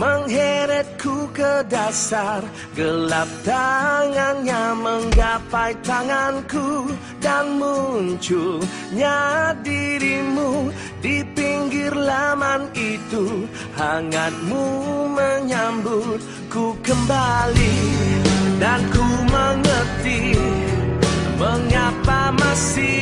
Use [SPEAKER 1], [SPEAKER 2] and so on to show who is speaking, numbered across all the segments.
[SPEAKER 1] Mengheretku ke dasar. Gelap tangannya menggapai tanganku Dan munculnya dirimu Di pinggir laman itu. Hangatmu menyambutku kembali Dan ku mengerti Mengapa masih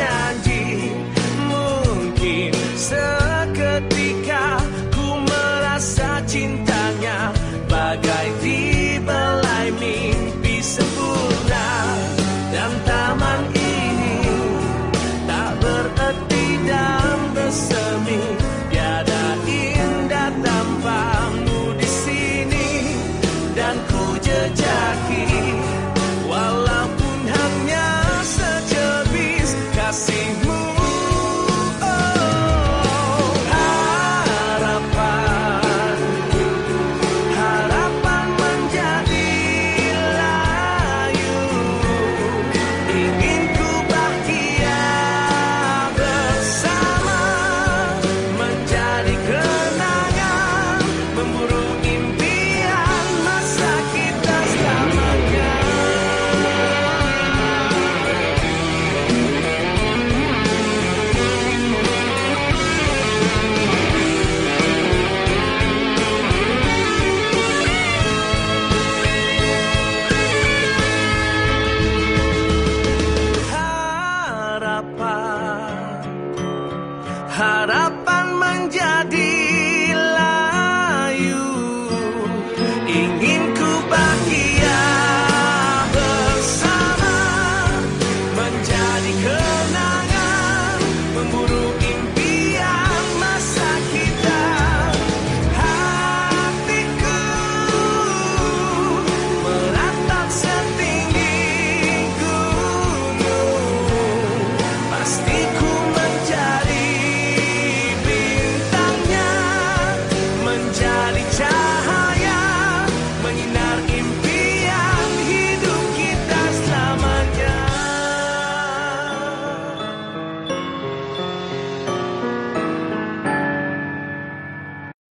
[SPEAKER 1] can. harap